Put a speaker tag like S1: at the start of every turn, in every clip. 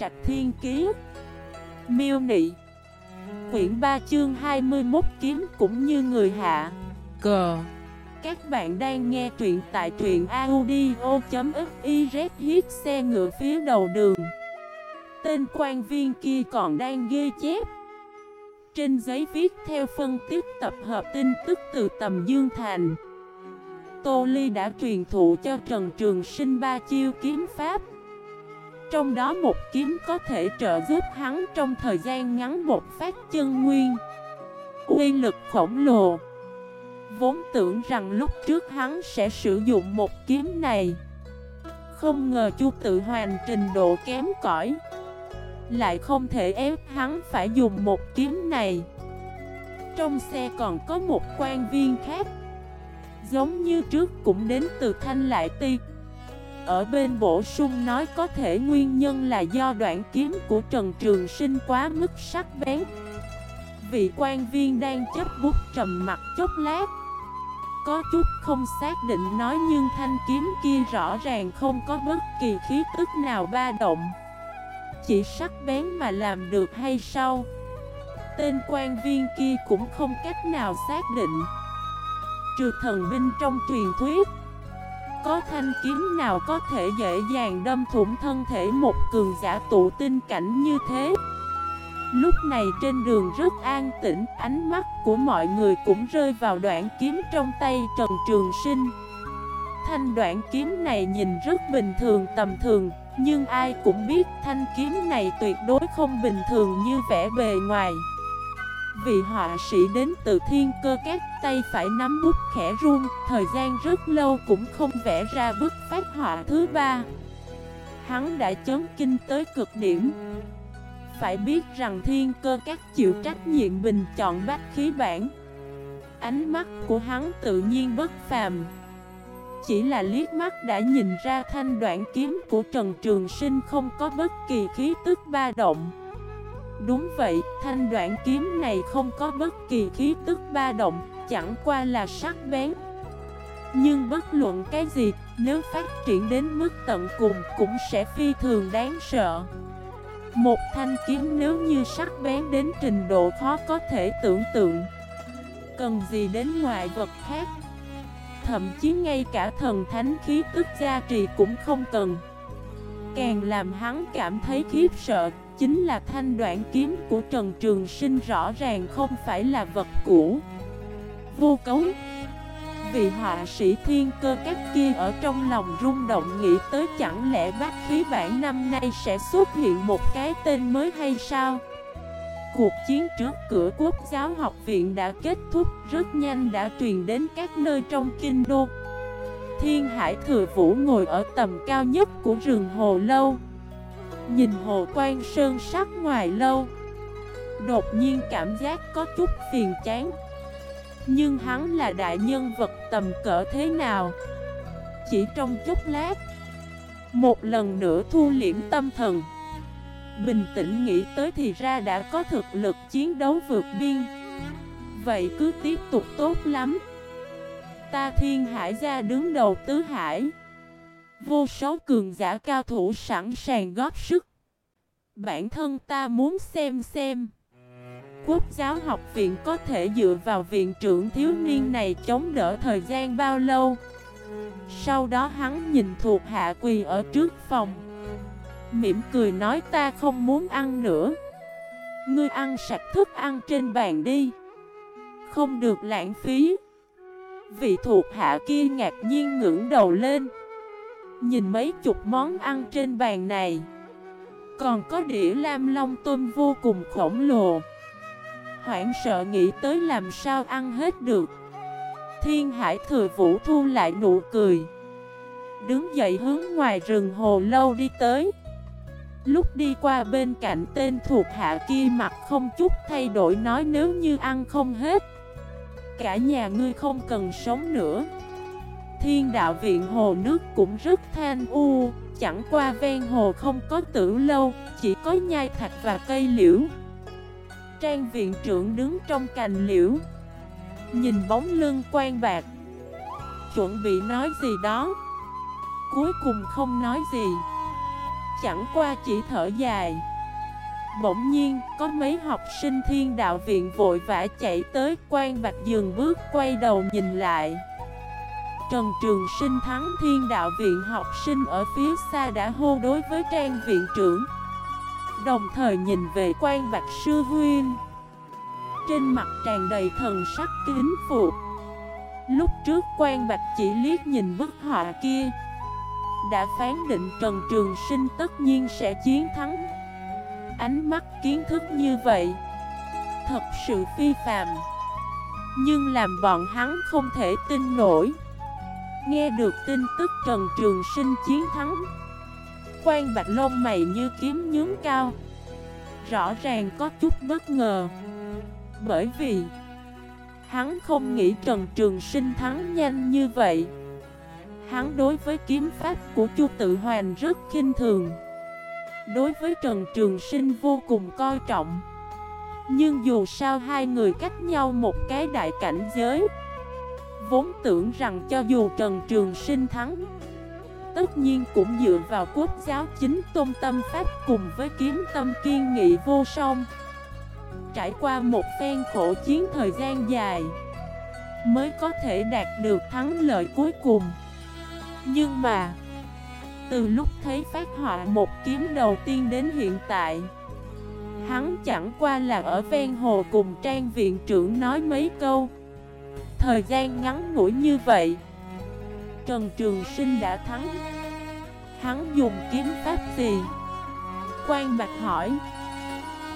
S1: Trạch Thiên Kiế Miêu Nị. Quyển 3 chương 21 kiếm cũng như người hạ. Cờ. Các bạn đang nghe truyện tại truyện audio.xyz Hiết xe ngựa phía đầu đường. Tên quan viên kia còn đang ghi chép. Trên giấy viết theo phân tích tập hợp tin tức từ tầm Dương Thành. Tô Ly đã truyền thụ cho Trần Trường Sinh ba chiêu kiếm pháp trong đó một kiếm có thể trợ giúp hắn trong thời gian ngắn một phát chân nguyên. Uy lực khổng lồ. Vốn tưởng rằng lúc trước hắn sẽ sử dụng một kiếm này. Không ngờ chu tự hoàn trình độ kém cỏi. Lại không thể ép hắn phải dùng một kiếm này. Trong xe còn có một quan viên khác. Giống như trước cũng đến từ Thanh Lại Ti. Ở bên bổ sung nói có thể nguyên nhân là do đoạn kiếm của Trần Trường Sinh quá mức sắc bén. Vị quan viên đang chấp bút trầm mặt chốc lát. Có chút không xác định nói nhưng thanh kiếm kia rõ ràng không có bất kỳ khí tức nào ba động. Chỉ sắc bén mà làm được hay sao? Tên quan viên kia cũng không cách nào xác định. Trừ thần binh trong truyền thuyết có thanh kiếm nào có thể dễ dàng đâm thủng thân thể một cường giả tụ tinh cảnh như thế? Lúc này trên đường rất an tĩnh, Ánh mắt của mọi người cũng rơi vào đoạn kiếm trong tay Trần Trường Sinh. Thanh đoạn kiếm này nhìn rất bình thường, tầm thường, Nhưng ai cũng biết thanh kiếm này tuyệt đối không bình thường như vẻ bề ngoài. Vị họa sĩ đến từ thiên cơ các, tay phải nắm bút khẽ run, Thời gian rất lâu cũng không vẽ ra bức phát họa thứ ba. Hắn đã chấn kinh tới cực điểm. Phải biết rằng thiên cơ các chịu trách nhiệm bình chọn bách khí bản. Ánh mắt của hắn tự nhiên bất phàm. Chỉ là liếc mắt đã nhìn ra thanh đoạn kiếm của Trần Trường Sinh không có bất kỳ khí tức ba động. Đúng vậy, thanh đoạn kiếm này không có bất kỳ khí tức ba động, chẳng qua là sắc bén. Nhưng bất luận cái gì, nếu phát triển đến mức tận cùng cũng sẽ phi thường đáng sợ. Một thanh kiếm nếu như sắc bén đến trình độ khó có thể tưởng tượng. Cần gì đến ngoại vật khác? Thậm chí ngay cả thần thánh khí tức gia trì cũng không cần. Càng làm hắn cảm thấy khiếp sợ Chính là thanh đoạn kiếm của Trần Trường Sinh rõ ràng không phải là vật cũ. Vô cấu. Vị họa sĩ thiên cơ các kia ở trong lòng rung động nghĩ tới chẳng lẽ bác khí bản năm nay sẽ xuất hiện một cái tên mới hay sao? Cuộc chiến trước cửa quốc giáo học viện đã kết thúc, rất nhanh đã truyền đến các nơi trong kinh đô. Thiên Hải Thừa Vũ ngồi ở tầm cao nhất của rừng Hồ Lâu. Nhìn Hồ Quan Sơn sắc ngoài lâu. Đột nhiên cảm giác có chút phiền chán. Nhưng hắn là đại nhân vật tầm cỡ thế nào? Chỉ trong chút lát, Một lần nữa thu liễm tâm thần. Bình tĩnh nghĩ tới thì ra đã có thực lực chiến đấu vượt biên. Vậy cứ tiếp tục tốt lắm. Ta thiên hải ra đứng đầu tứ hải. Vô số cường giả cao thủ sẵn sàng góp sức. Bản thân ta muốn xem xem. Quốc giáo học viện có thể dựa vào viện trưởng thiếu niên này chống đỡ thời gian bao lâu? Sau đó hắn nhìn thuộc hạ quỳ ở trước phòng. Mỉm cười nói ta không muốn ăn nữa. Ngươi ăn sạch thức ăn trên bàn đi. Không được lãng phí. Vị thuộc hạ kia ngạc nhiên ngưỡng đầu lên. Nhìn mấy chục món ăn trên bàn này. Còn có đĩa lam long tôm vô cùng khổng lồ. Hoảng sợ nghĩ tới làm sao ăn hết được. Thiên hải thừa vũ thu lại nụ cười. Đứng dậy hướng ngoài rừng hồ lâu đi tới. Lúc đi qua bên cạnh tên thuộc hạ kia mặt không chút thay đổi nói nếu như ăn không hết, Cả nhà ngươi không cần sống nữa. Thiên đạo viện hồ nước cũng rất than u Chẳng qua ven hồ không có tử lâu Chỉ có nhai thạch và cây liễu. Trang viện trưởng đứng trong cành liễu Nhìn bóng lưng quan bạc. Chuẩn bị nói gì đó Cuối cùng không nói gì. Chẳng qua chỉ thở dài. Bỗng nhiên, có mấy học sinh thiên đạo viện vội vã chạy tới quan bạch dừng bước quay đầu nhìn lại. Trần Trường Sinh thắng thiên đạo viện học sinh ở phía xa đã hô đối với trang viện trưởng. Đồng thời nhìn về quan bạc sư huyên. Trên mặt tràn đầy thần sắc kính phục Lúc trước quan bạc chỉ liếc nhìn bức họa kia. Đã phán định Trần Trường Sinh tất nhiên sẽ chiến thắng. Ánh mắt kiến thức như vậy, Thật sự phi phàm. Nhưng làm bọn hắn không thể tin nổi. Nghe được tin tức Trần Trường Sinh chiến thắng. Quan bạch lông mày như kiếm nhướng cao. Rõ ràng có chút bất ngờ. Bởi vì, Hắn không nghĩ Trần Trường Sinh thắng nhanh như vậy. Hắn đối với kiếm pháp của Chu Tự Hoàn rất kinh thường. Đối với Trần Trường Sinh vô cùng coi trọng. Nhưng dù sao hai người cách nhau một cái đại cảnh giới Vốn tưởng rằng cho dù Trần Trường Sinh thắng, Tất nhiên cũng dựa vào quốc giáo chính tôn tâm pháp cùng với kiếm tâm kiên nghị vô song. Trải qua một phen khổ chiến thời gian dài, Mới có thể đạt được thắng lợi cuối cùng. Nhưng mà, Từ lúc thấy phát họa một kiếm đầu tiên đến hiện tại, Hắn chẳng qua là ở ven hồ cùng trang viện trưởng nói mấy câu. Thời gian ngắn ngủi như vậy. Trần Trường Sinh đã thắng. Hắn dùng kiếm pháp gì? Quan Bạch hỏi.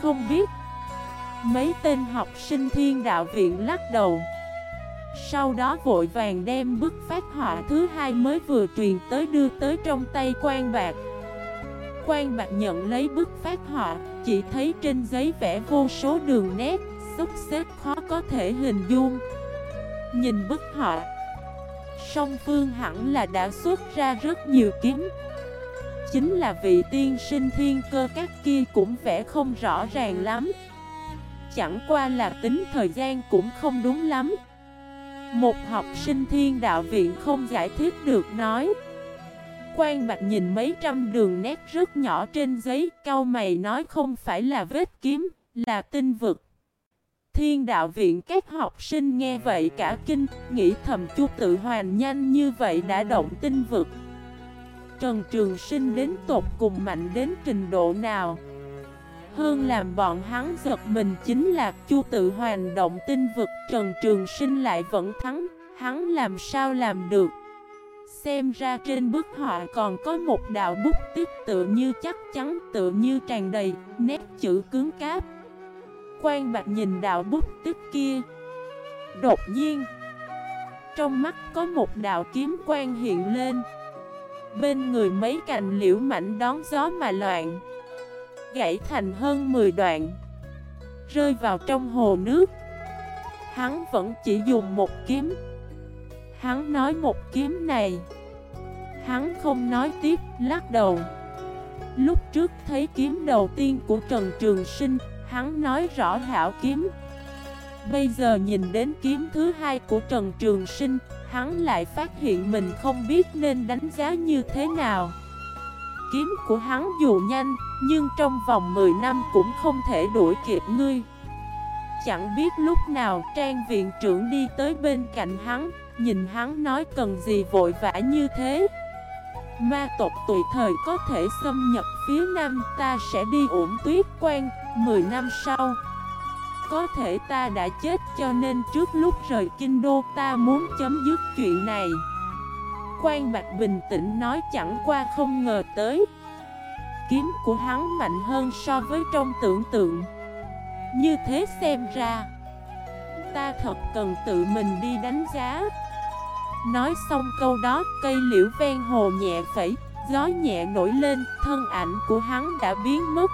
S1: Không biết. Mấy tên học sinh thiên đạo viện lắc đầu. Sau đó vội vàng đem bức phát họa thứ hai mới vừa truyền tới đưa tới trong tay quan bạc Quan bạc nhận lấy bức phát họa, Chỉ thấy trên giấy vẽ vô số đường nét, Xúc xếp khó có thể hình dung. Nhìn bức họ. Song phương hẳn là đã xuất ra rất nhiều kiếm. Chính là vị tiên sinh thiên cơ các kia cũng vẽ không rõ ràng lắm. Chẳng qua là tính thời gian cũng không đúng lắm. Một học sinh thiên đạo viện không giải thích được nói. Quan Bạch nhìn mấy trăm đường nét rất nhỏ trên giấy Cao mày nói không phải là vết kiếm, là tinh vực. Thiên đạo viện, các học sinh nghe vậy cả kinh, Nghĩ thầm chu tự hoàn nhanh như vậy đã động tinh vực. Trần Trường Sinh đến tột cùng mạnh đến trình độ nào? Hơn làm bọn hắn giật mình chính là Chu tự hoàn động tinh vực, Trần Trường Sinh lại vẫn thắng, Hắn làm sao làm được? Xem ra trên bức họa còn có một đạo bút tích tự như chắc chắn, tự như tràn đầy Nét chữ cứng cáp. Quan Bạch nhìn đạo bút tích kia. Đột nhiên Trong mắt có một đạo kiếm quan hiện lên. Bên người mấy cành liễu mảnh đón gió mà loạn Gãy thành hơn 10 đoạn Rơi vào trong hồ nước. Hắn vẫn chỉ dùng một kiếm. Hắn nói một kiếm này Hắn không nói tiếp, lắc đầu. Lúc trước thấy kiếm đầu tiên của Trần Trường Sinh Hắn nói rõ hảo kiếm. Bây giờ nhìn đến kiếm thứ hai của Trần Trường Sinh, Hắn lại phát hiện mình không biết nên đánh giá như thế nào. Kiếm của hắn dù nhanh, Nhưng trong vòng 10 năm cũng không thể đuổi kịp ngươi. Chẳng biết lúc nào trang viện trưởng đi tới bên cạnh hắn, Nhìn hắn nói cần gì vội vã như thế. Ma tộc tùy thời có thể xâm nhập phía nam, Ta sẽ đi ổn tuyết quan 10 năm sau. Có thể ta đã chết cho nên trước lúc rời kinh đô ta muốn chấm dứt chuyện này. Quan Bạch bình tĩnh nói chẳng qua không ngờ tới. Kiếm của hắn mạnh hơn so với trong tưởng tượng. Như thế xem ra, Ta thật cần tự mình đi đánh giá. Nói xong câu đó, cây liễu ven hồ nhẹ phẩy, Gió nhẹ nổi lên, Thân ảnh của hắn đã biến mất.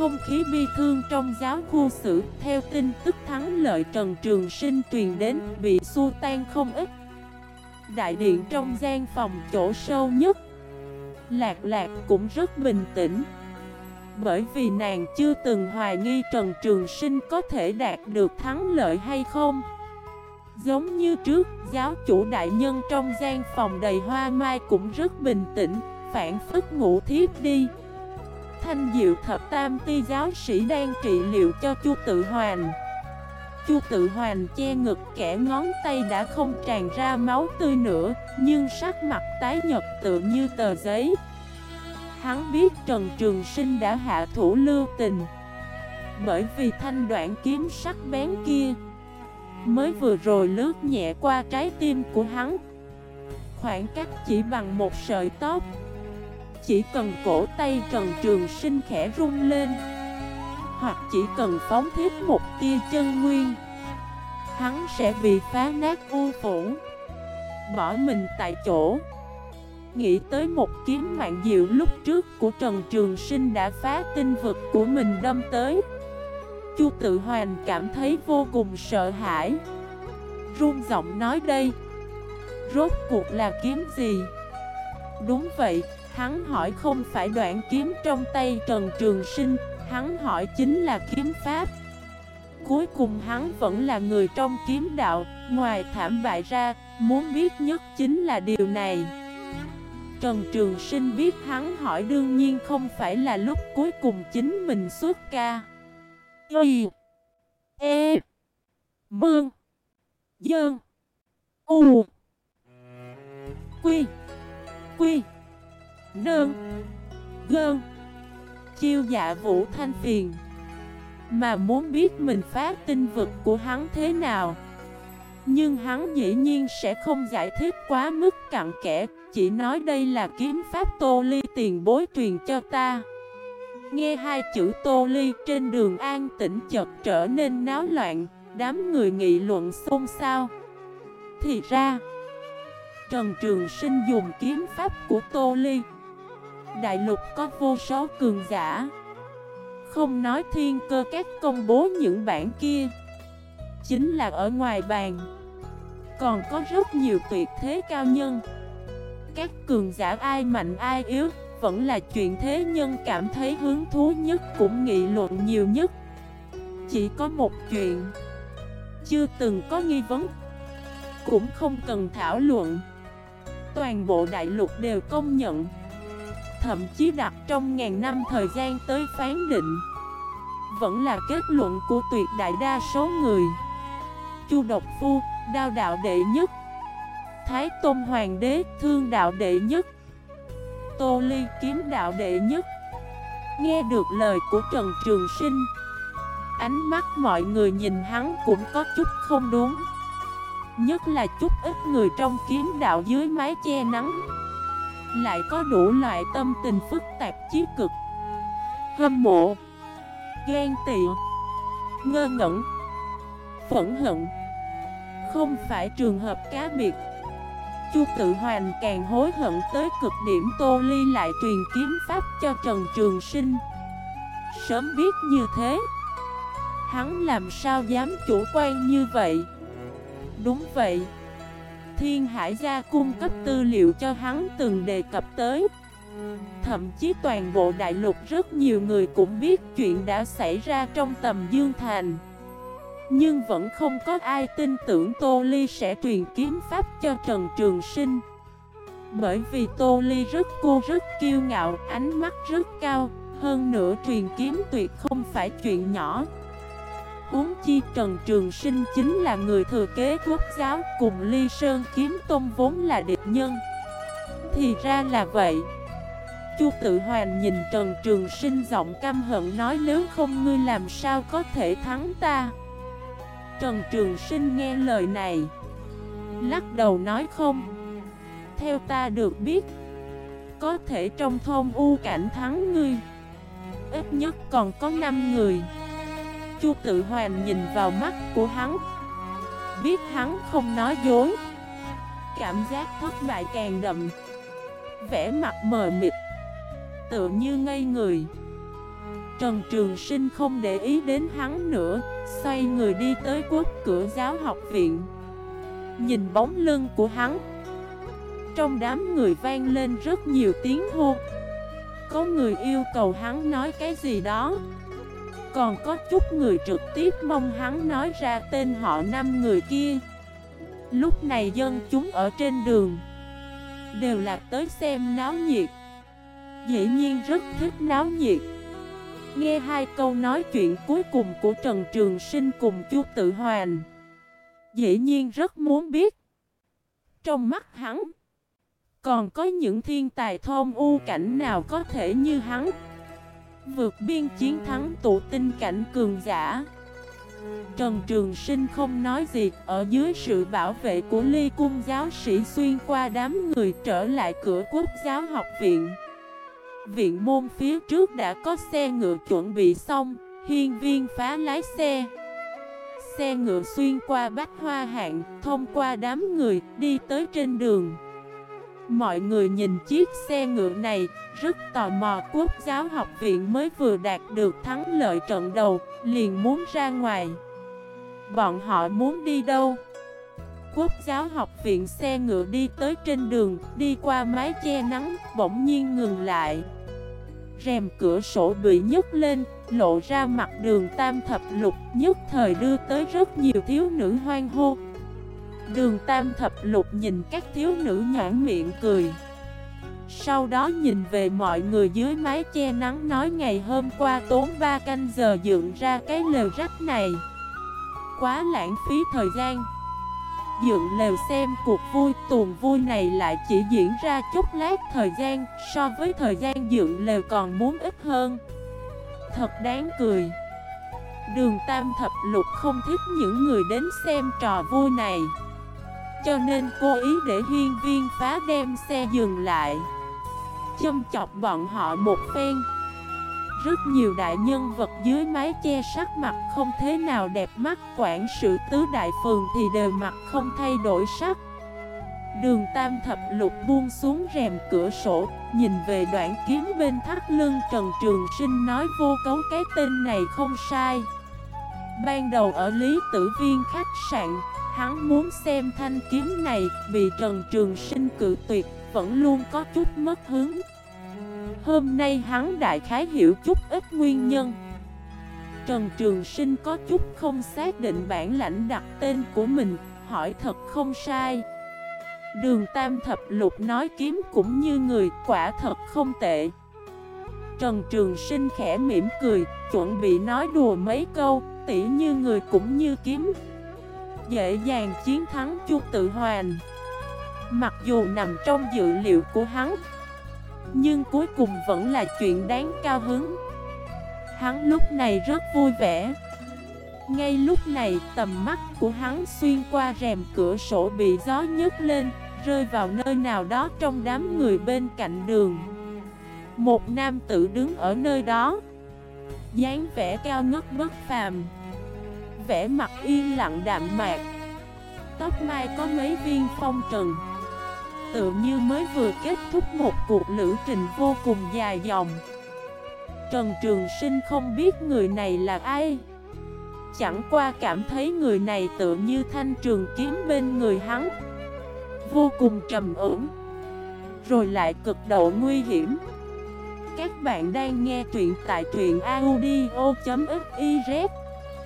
S1: Không khí bi thương trong giáo khu sử Theo tin tức thắng lợi Trần Trường Sinh truyền đến Bị xua tan không ít. Đại điện trong gian phòng chỗ sâu nhất Lạc lạc cũng rất bình tĩnh. Bởi vì nàng chưa từng hoài nghi Trần Trường Sinh có thể đạt được thắng lợi hay không. Giống như trước, giáo chủ đại nhân trong gian phòng đầy hoa mai cũng rất bình tĩnh phản phức ngủ thiếp đi. Thanh diệu thập tam ti giáo sĩ đang trị liệu cho chu tự hoàn. Chu tự hoàn che ngực kẻ ngón tay đã không tràn ra máu tươi nữa, Nhưng sắc mặt tái nhật tự như tờ giấy. Hắn biết Trần Trường Sinh đã hạ thủ lưu tình. Bởi vì thanh đoạn kiếm sắc bén kia Mới vừa rồi lướt nhẹ qua trái tim của hắn. Khoảng cách chỉ bằng một sợi tóc. Chỉ cần cổ tay Trần Trường Sinh khẽ rung lên. Hoặc chỉ cần phóng thiết một tia chân nguyên. Hắn sẽ bị phá nát u phủ. Bỏ mình tại chỗ. Nghĩ tới một kiếm mạng diệu lúc trước của Trần Trường Sinh đã phá tinh vực của mình đâm tới. Chu tự hoàn cảm thấy vô cùng sợ hãi. Run giọng nói đây. Rốt cuộc là kiếm gì? Đúng vậy, hắn hỏi không phải đoạn kiếm trong tay Trần Trường Sinh Hắn hỏi chính là kiếm pháp. Cuối cùng hắn vẫn là người trong kiếm đạo Ngoài thảm bại ra, muốn biết nhất chính là điều này. Trần Trường Sinh biết hắn hỏi đương nhiên không phải là lúc cuối cùng chính mình xuất ca. Y E Mương Dơn U Quy Quy nương, Gơn, Chiêu dạ vũ thanh phiền. Mà muốn biết mình phá tinh vực của hắn thế nào, Nhưng hắn dĩ nhiên sẽ không giải thích quá mức cặn kẽ, Chỉ nói đây là kiếm pháp tô ly tiền bối truyền cho ta. Nghe hai chữ tô ly trên đường an tĩnh chợt trở nên náo loạn, Đám người nghị luận xôn xao. Thì ra, Trần Trường Sinh dùng kiếm pháp của Tô Ly Đại lục có vô số cường giả. Không nói thiên cơ các công bố những bản kia, Chính là ở ngoài bàn. Còn có rất nhiều tuyệt thế cao nhân. Các cường giả ai mạnh ai yếu, Vẫn là chuyện thế nhân cảm thấy hứng thú nhất Cũng nghị luận nhiều nhất. Chỉ có một chuyện, Chưa từng có nghi vấn, Cũng không cần thảo luận. Toàn bộ đại lục đều công nhận. Thậm chí đặt trong ngàn năm thời gian tới phán định. Vẫn là kết luận của tuyệt đại đa số người. Chu Độc Phu, đao đạo đệ nhất. Thái Tôn Hoàng đế, thương đạo đệ nhất. Tô Ly kiếm đạo đệ nhất. Nghe được lời của Trần Trường Sinh Ánh mắt mọi người nhìn hắn cũng có chút không đúng. Nhất là chút ít người trong kiếm đạo dưới mái che nắng. Lại có đủ loại tâm tình phức tạp chí cực. Hâm mộ, Ghen tị, Ngơ ngẩn, Phẫn hận. Không phải trường hợp cá biệt. Chu tự hoàn càng hối hận tới cực điểm Tô Ly lại truyền kiếm pháp cho Trần Trường Sinh. Sớm biết như thế, Hắn làm sao dám chủ quan như vậy? Đúng vậy. Thiên Hải Gia cung cấp tư liệu cho hắn từng đề cập tới. Thậm chí toàn bộ đại lục rất nhiều người cũng biết chuyện đã xảy ra trong tầm Dương Thành. Nhưng vẫn không có ai tin tưởng Tô Ly sẽ truyền kiếm pháp cho Trần Trường Sinh. Bởi vì Tô Ly rất cô rất kiêu ngạo, ánh mắt rất cao Hơn nữa truyền kiếm tuyệt không phải chuyện nhỏ. Uống chi Trần Trường Sinh chính là người thừa kế quốc giáo cùng Ly Sơn Kiếm Tôn vốn là địch nhân. Thì ra là vậy. Chu tự hoàn nhìn Trần Trường Sinh giọng căm hận nói nếu không ngươi làm sao có thể thắng ta? Trần Trường Sinh nghe lời này, Lắc đầu nói không. Theo ta được biết, Có thể trong thôn u cảnh thắng ngươi, Ít nhất còn có 5 người. Chu tự hoàn nhìn vào mắt của hắn. Biết hắn không nói dối. Cảm giác thất bại càng đậm. Vẽ mặt mờ mịt. Tựa như ngây người. Trần Trường Sinh không để ý đến hắn nữa. Xoay người đi tới quốc cửa giáo học viện. Nhìn bóng lưng của hắn. Trong đám người vang lên rất nhiều tiếng hô. Có người yêu cầu hắn nói cái gì đó còn có chút người trực tiếp mong hắn nói ra tên họ năm người kia. Lúc này dân chúng ở trên đường Đều là tới xem náo nhiệt. Dĩ nhiên rất thích náo nhiệt. Nghe hai câu nói chuyện cuối cùng của Trần Trường Sinh cùng Chu Tự Hoàn, Dĩ nhiên rất muốn biết. Trong mắt hắn, Còn có những thiên tài thôn u cảnh nào có thể như hắn? Vượt biên chiến thắng tụ tinh cảnh cường giả. Trần Trường Sinh không nói gì Ở dưới sự bảo vệ của ly cung giáo sĩ xuyên qua đám người trở lại cửa quốc giáo học viện. Viện môn phía trước đã có xe ngựa chuẩn bị xong Hiên viên phá lái xe. Xe ngựa xuyên qua bách hoa hạng Thông qua đám người đi tới trên đường Mọi người nhìn chiếc xe ngựa này, Rất tò mò. Quốc giáo học viện mới vừa đạt được thắng lợi trận đầu, Liền muốn ra ngoài. Bọn họ muốn đi đâu? Quốc giáo học viện xe ngựa đi tới trên đường, Đi qua mái che nắng, Bỗng nhiên ngừng lại. Rèm cửa sổ bị nhấc lên, Lộ ra mặt đường tam thập lục, Nhất thời đưa tới rất nhiều thiếu nữ hoang hô. Đường tam thập lục nhìn các thiếu nữ nhãn miệng cười. Sau đó nhìn về mọi người dưới mái che nắng nói ngày hôm qua tốn 3 canh giờ dựng ra cái lều rách này. Quá lãng phí thời gian. Dựng lều xem cuộc vui, tuần vui này lại chỉ diễn ra chút lát thời gian, So với thời gian dựng lều còn muốn ít hơn. Thật đáng cười. Đường Tam Thập Lục không thích những người đến xem trò vui này cho nên cô ý để hiên viên phá đem xe dừng lại. Châm chọc bọn họ một phen. Rất nhiều đại nhân vật dưới mái che sắc mặt không thế nào đẹp mắt, Quản sự tứ đại phường thì đều mặt không thay đổi sắc. Đường tam thập lục buông xuống rèm cửa sổ, Nhìn về đoạn kiếm bên thắt lưng Trần Trường Sinh nói vô cấu cái tên này không sai. Ban đầu ở Lý Tử Viên khách sạn Hắn muốn xem thanh kiếm này Bị Trần Trường Sinh cự tuyệt, Vẫn luôn có chút mất hứng. Hôm nay hắn đại khái hiểu chút ít nguyên nhân. Trần Trường Sinh có chút không xác định bản lãnh đặt tên của mình, Hỏi thật không sai. Đường Tam Thập Lục nói kiếm cũng như người, quả thật không tệ. Trần Trường Sinh khẽ mỉm cười, Chuẩn bị nói đùa mấy câu, Tỉ như người cũng như kiếm dễ dàng chiến thắng Chu Tự Hoàn. Mặc dù nằm trong dự liệu của hắn, Nhưng cuối cùng vẫn là chuyện đáng cao hứng. Hắn lúc này rất vui vẻ. Ngay lúc này, tầm mắt của hắn xuyên qua rèm cửa sổ bị gió nhấc lên, Rơi vào nơi nào đó trong đám người bên cạnh đường. Một nam tử đứng ở nơi đó, dáng vẻ cao ngất bất phàm vẻ mặt yên lặng đạm mạc. Tóc mai có mấy viên phong trần. Tự như mới vừa kết thúc một cuộc lữ trình vô cùng dài dòng. Trần Trường Sinh không biết người này là ai. Chẳng qua cảm thấy người này tự như thanh trường kiếm bên người hắn. Vô cùng trầm ổn. Rồi lại cực độ nguy hiểm. Các bạn đang nghe truyện tại truyện audio.fif